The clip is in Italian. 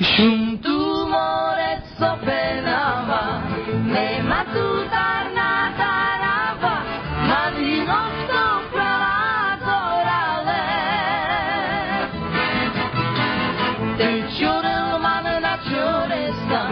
Nessun tumore sopenava, né matuta natarava, ma di notte adorale. Te giuro il mano nazione sta,